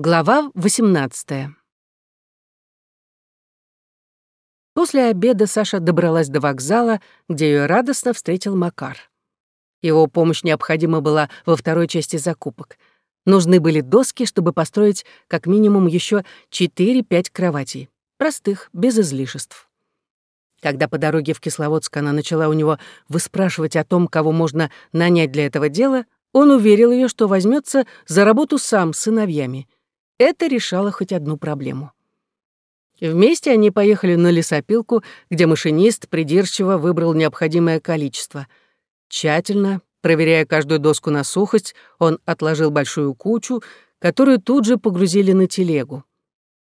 Глава 18 После обеда Саша добралась до вокзала, где ее радостно встретил Макар. Его помощь необходима была во второй части закупок. Нужны были доски, чтобы построить как минимум еще 4-5 кроватей. Простых, без излишеств. Когда по дороге в Кисловодск она начала у него выспрашивать о том, кого можно нанять для этого дела, он уверил ее, что возьмется за работу сам с сыновьями — это решало хоть одну проблему. Вместе они поехали на лесопилку, где машинист придирчиво выбрал необходимое количество. Тщательно, проверяя каждую доску на сухость, он отложил большую кучу, которую тут же погрузили на телегу.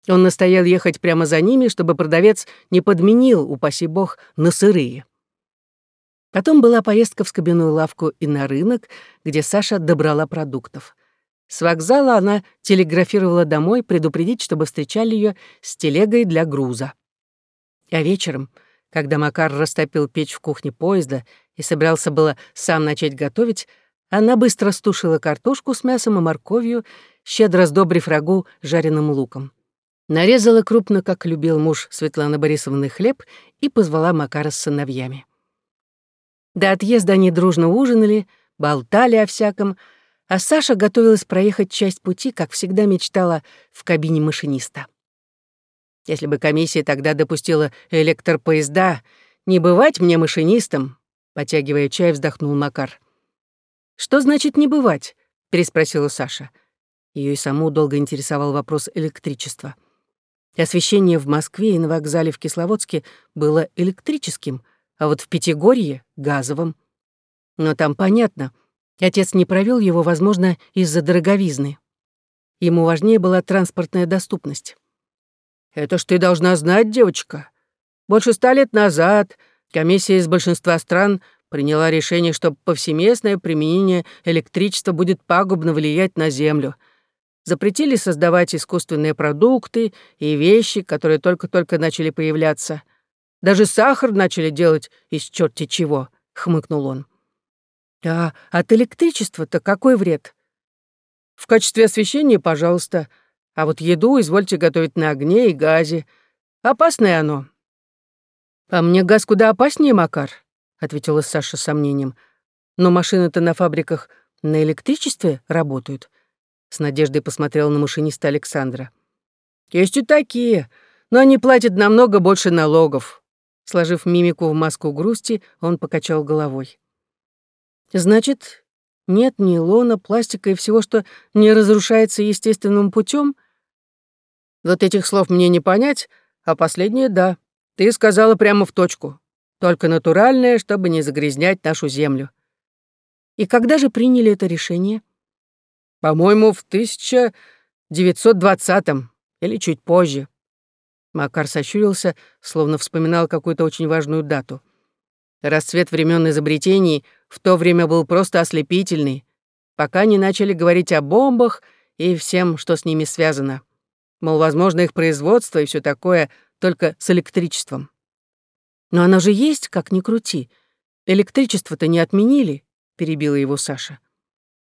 Он настоял ехать прямо за ними, чтобы продавец не подменил, упаси бог, на сырые. Потом была поездка в скобяную лавку и на рынок, где Саша добрала продуктов. С вокзала она телеграфировала домой предупредить, чтобы встречали ее с телегой для груза. А вечером, когда Макар растопил печь в кухне поезда и собирался было сам начать готовить, она быстро стушила картошку с мясом и морковью, щедро сдобрив рагу жареным луком. Нарезала крупно, как любил муж Светланы Борисовны, хлеб и позвала Макара с сыновьями. До отъезда они дружно ужинали, болтали о всяком, а Саша готовилась проехать часть пути, как всегда мечтала, в кабине машиниста. Если бы комиссия тогда допустила электропоезда, не бывать мне машинистом, потягивая чай, вздохнул Макар. Что значит не бывать? переспросила Саша. Ее и саму долго интересовал вопрос электричества. Освещение в Москве и на вокзале в Кисловодске было электрическим, а вот в Пятигорье — газовым. Но там понятно — Отец не провел его, возможно, из-за дороговизны. Ему важнее была транспортная доступность. «Это ж ты должна знать, девочка. Больше ста лет назад комиссия из большинства стран приняла решение, что повсеместное применение электричества будет пагубно влиять на Землю. Запретили создавать искусственные продукты и вещи, которые только-только начали появляться. Даже сахар начали делать из черти чего», — хмыкнул он. А от электричества-то какой вред? В качестве освещения, пожалуйста. А вот еду извольте готовить на огне и газе. Опасное оно. А мне газ куда опаснее, Макар, ответила Саша с сомнением. Но машины-то на фабриках на электричестве работают. С надеждой посмотрел на машиниста Александра. Есть и такие, но они платят намного больше налогов. Сложив мимику в маску грусти, он покачал головой. Значит, нет ни лона, пластика и всего, что не разрушается естественным путем? Вот этих слов мне не понять, а последнее — да. Ты сказала прямо в точку. Только натуральное, чтобы не загрязнять нашу землю. И когда же приняли это решение? По-моему, в 1920-м или чуть позже. Макар сощурился, словно вспоминал какую-то очень важную дату. Расцвет времен изобретений в то время был просто ослепительный, пока не начали говорить о бомбах и всем, что с ними связано. Мол, возможно, их производство и все такое только с электричеством. Но оно же есть, как ни крути. Электричество-то не отменили, перебила его Саша.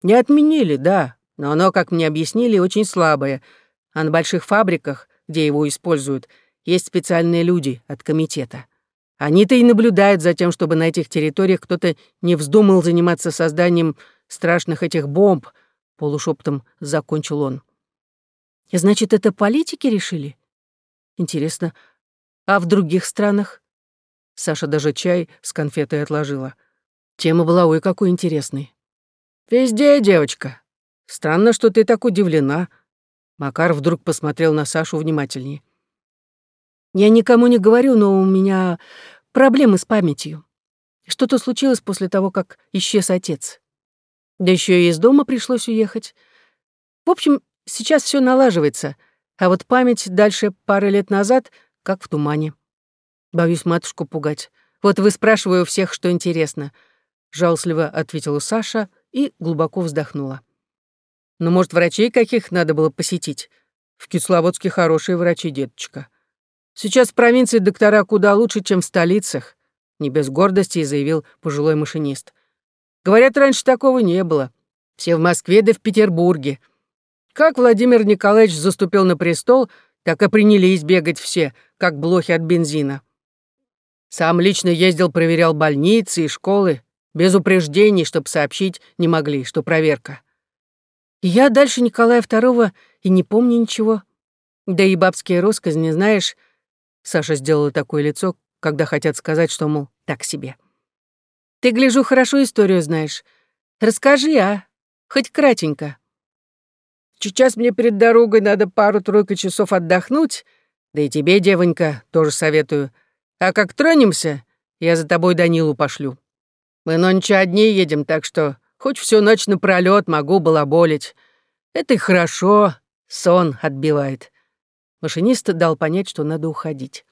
Не отменили, да, но оно, как мне объяснили, очень слабое. А на больших фабриках, где его используют, есть специальные люди от комитета. Они-то и наблюдают за тем, чтобы на этих территориях кто-то не вздумал заниматься созданием страшных этих бомб, полушепотом закончил он. Значит, это политики решили? Интересно, а в других странах? Саша даже чай с конфетой отложила. Тема была ой какой интересной. Везде, девочка. Странно, что ты так удивлена. Макар вдруг посмотрел на Сашу внимательнее. Я никому не говорю, но у меня проблемы с памятью. Что-то случилось после того, как исчез отец. Да еще и из дома пришлось уехать. В общем, сейчас все налаживается, а вот память дальше пары лет назад как в тумане. Боюсь матушку пугать. Вот вы спрашиваю всех, что интересно. Жалостливо ответила Саша и глубоко вздохнула. Ну, может, врачей каких надо было посетить? В Кисловодске хорошие врачи, деточка. Сейчас в провинции доктора куда лучше, чем в столицах, не без гордости заявил пожилой машинист. Говорят, раньше такого не было. Все в Москве да в Петербурге. Как Владимир Николаевич заступил на престол, так и принялись бегать все, как блохи от бензина. Сам лично ездил, проверял больницы и школы, без упреждений, чтоб сообщить не могли, что проверка. я дальше Николая II и не помню ничего. Да и бабские росказни, знаешь, Саша сделала такое лицо, когда хотят сказать, что, мол, так себе. Ты, гляжу, хорошо историю знаешь. Расскажи, а? Хоть кратенько. Сейчас мне перед дорогой надо пару-тройку часов отдохнуть, да и тебе, девонька, тоже советую. А как тронемся, я за тобой Данилу пошлю. Мы нонче одни едем, так что хоть всю ночь напролёт могу балаболить. Это и хорошо, сон отбивает. Машинист дал понять, что надо уходить.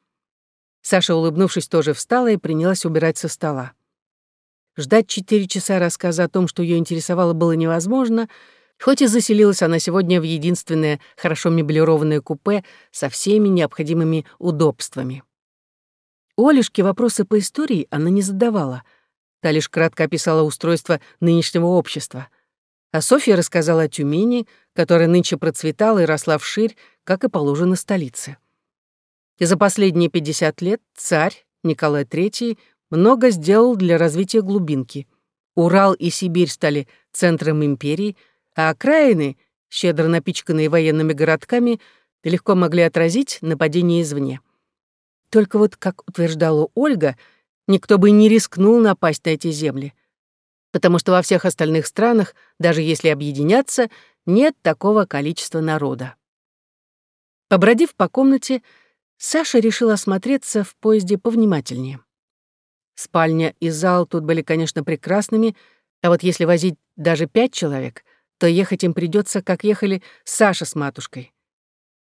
Саша, улыбнувшись, тоже встала и принялась убирать со стола. Ждать четыре часа рассказа о том, что ее интересовало, было невозможно, хоть и заселилась она сегодня в единственное хорошо меблированное купе со всеми необходимыми удобствами. У Олешки вопросы по истории она не задавала. Та лишь кратко описала устройство нынешнего общества. А Софья рассказала о Тюмени, которая нынче процветала и росла вширь, как и положено столице. И за последние 50 лет царь Николай III много сделал для развития глубинки. Урал и Сибирь стали центром империи, а окраины, щедро напичканные военными городками, легко могли отразить нападение извне. Только вот, как утверждала Ольга, никто бы не рискнул напасть на эти земли, потому что во всех остальных странах, даже если объединяться, нет такого количества народа. Побродив по комнате, Саша решила осмотреться в поезде повнимательнее. Спальня и зал тут были, конечно, прекрасными, а вот если возить даже пять человек, то ехать им придется, как ехали Саша с матушкой.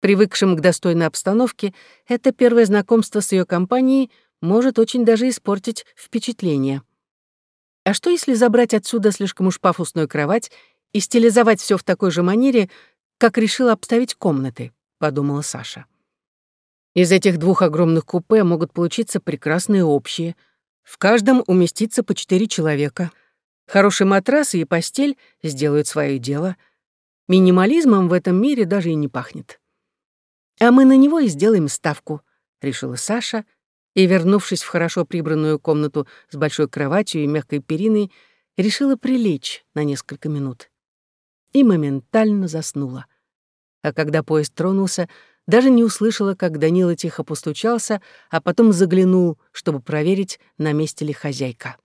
Привыкшим к достойной обстановке, это первое знакомство с ее компанией может очень даже испортить впечатление. А что, если забрать отсюда слишком уж пафосную кровать и стилизовать все в такой же манере, как решила обставить комнаты, подумала Саша. Из этих двух огромных купе могут получиться прекрасные общие — в каждом уместится по четыре человека. Хороший матрас и постель сделают свое дело. Минимализмом в этом мире даже и не пахнет. А мы на него и сделаем ставку, решила Саша, и, вернувшись в хорошо прибранную комнату с большой кроватью и мягкой периной, решила прилечь на несколько минут. И моментально заснула. А когда поезд тронулся, даже не услышала, как Данила тихо постучался, а потом заглянул, чтобы проверить, на месте ли хозяйка.